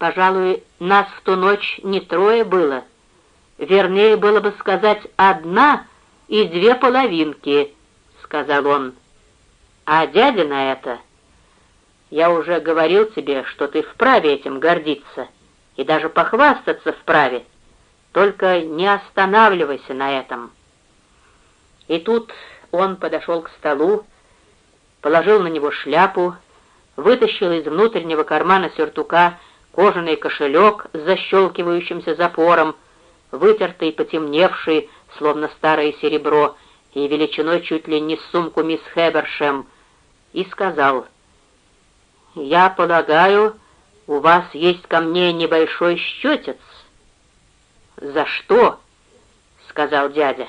Пожалуй, нас в ту ночь не трое было. Вернее было бы сказать «одна» и «две половинки», — сказал он. А дядя на это... Я уже говорил тебе, что ты вправе этим гордиться и даже похвастаться вправе. Только не останавливайся на этом. И тут он подошел к столу, положил на него шляпу, вытащил из внутреннего кармана сюртука кожаный кошелек с защелкивающимся запором, вытертый и потемневший, словно старое серебро, и величиной чуть ли не сумку мисс Хебершем, и сказал, «Я полагаю, у вас есть ко мне небольшой счетец». «За что?» — сказал дядя.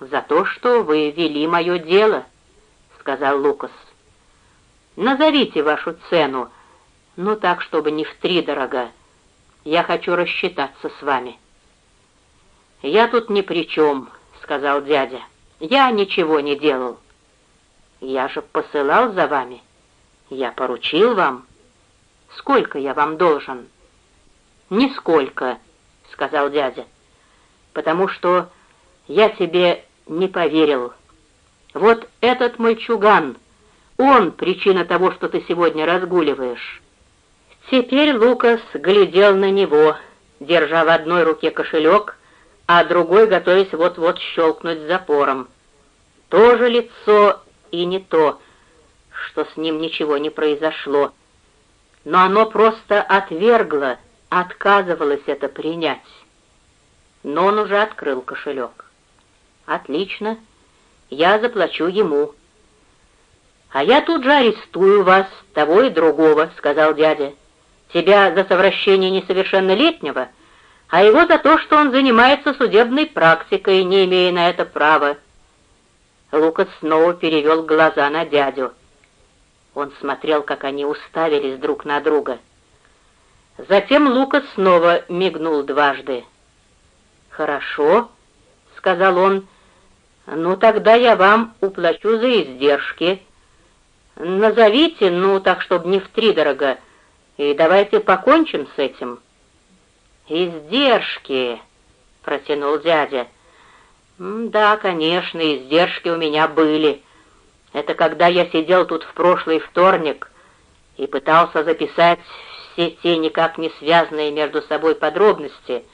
«За то, что вы вели мое дело», — сказал Лукас. «Назовите вашу цену, ну так, чтобы не втридорога. Я хочу рассчитаться с вами». «Я тут ни при чем», — сказал дядя. «Я ничего не делал». «Я же посылал за вами. Я поручил вам. Сколько я вам должен?» «Нисколько», — сказал дядя, «потому что я тебе не поверил. Вот этот мальчуган, он причина того, что ты сегодня разгуливаешь». Теперь Лукас глядел на него, держа в одной руке кошелек, а другой готовясь вот-вот щелкнуть запором. То же лицо и не то, что с ним ничего не произошло, но оно просто отвергло, отказывалось это принять. Но он уже открыл кошелек. «Отлично, я заплачу ему». «А я тут же арестую вас, того и другого», — сказал дядя. «Тебя за совращение несовершеннолетнего?» а его за то, что он занимается судебной практикой, не имея на это права. Лукас снова перевел глаза на дядю. Он смотрел, как они уставились друг на друга. Затем Лукас снова мигнул дважды. «Хорошо», — сказал он, — «ну тогда я вам уплачу за издержки. Назовите, ну так, чтобы не втридорога, и давайте покончим с этим». «Издержки!» — протянул дядя. «Да, конечно, издержки у меня были. Это когда я сидел тут в прошлый вторник и пытался записать все те никак не связанные между собой подробности,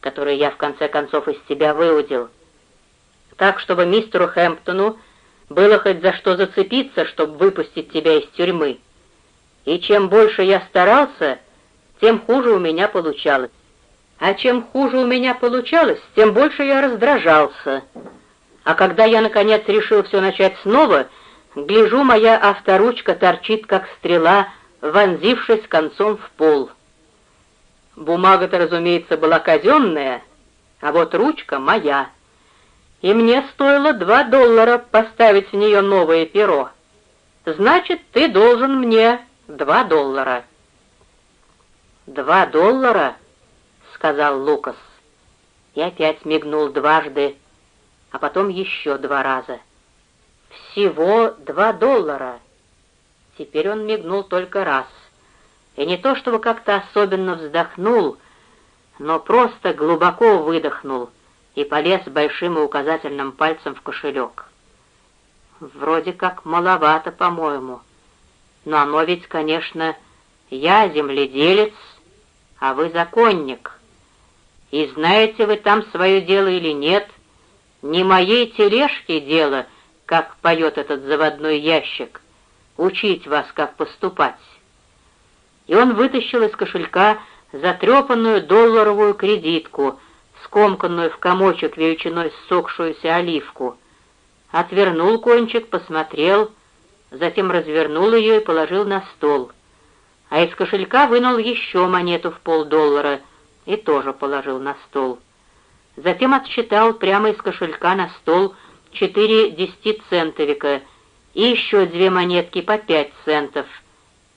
которые я в конце концов из тебя выудил. Так, чтобы мистеру Хэмптону было хоть за что зацепиться, чтобы выпустить тебя из тюрьмы. И чем больше я старался, тем хуже у меня получалось. А чем хуже у меня получалось, тем больше я раздражался. А когда я, наконец, решил все начать снова, гляжу, моя авторучка торчит, как стрела, вонзившись концом в пол. Бумага-то, разумеется, была казенная, а вот ручка моя. И мне стоило два доллара поставить в нее новое перо. Значит, ты должен мне два доллара. Два доллара? сказал Лукас. И опять мигнул дважды, а потом еще два раза. Всего два доллара. Теперь он мигнул только раз. И не то чтобы как-то особенно вздохнул, но просто глубоко выдохнул и полез большим и указательным пальцем в кошелек. Вроде как маловато, по-моему. Но оно ведь, конечно, я земледелец, а вы законник. И знаете вы там свое дело или нет, не моей тележки дело, как поет этот заводной ящик, учить вас, как поступать. И он вытащил из кошелька затрепанную долларовую кредитку, скомканную в комочек величиной ссохшуюся оливку, отвернул кончик, посмотрел, затем развернул ее и положил на стол, а из кошелька вынул еще монету в полдоллара — и тоже положил на стол. Затем отсчитал прямо из кошелька на стол четыре десятицентовика и еще две монетки по пять центов,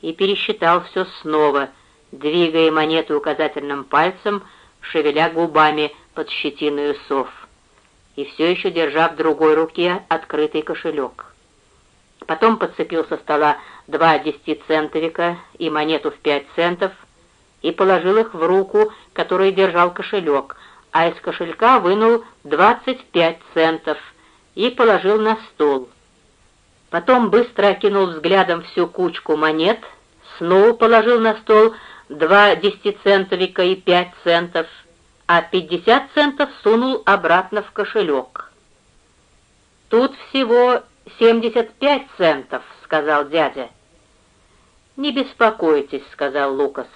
и пересчитал все снова, двигая монеты указательным пальцем, шевеля губами под щетиной усов, и все еще держа в другой руке открытый кошелек. Потом подцепил со стола два десятицентовика и монету в пять центов, и положил их в руку, которой держал кошелек, а из кошелька вынул 25 центов и положил на стол. Потом быстро окинул взглядом всю кучку монет, снова положил на стол два десятицентовика и пять центов, а пятьдесят центов сунул обратно в кошелек. «Тут всего семьдесят пять центов», — сказал дядя. «Не беспокойтесь», — сказал Лукас.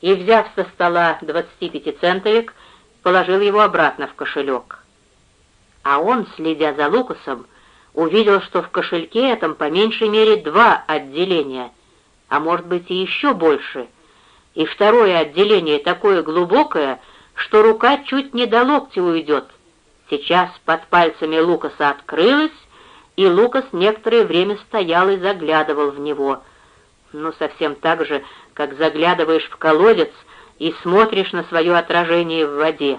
И, взяв со стола двадцатипятицентовик, положил его обратно в кошелек. А он, следя за Лукасом, увидел, что в кошельке этом по меньшей мере два отделения, а может быть и еще больше. И второе отделение такое глубокое, что рука чуть не до локтя уйдет. Сейчас под пальцами Лукаса открылось, и Лукас некоторое время стоял и заглядывал в него. Ну, совсем так же, как заглядываешь в колодец и смотришь на свое отражение в воде.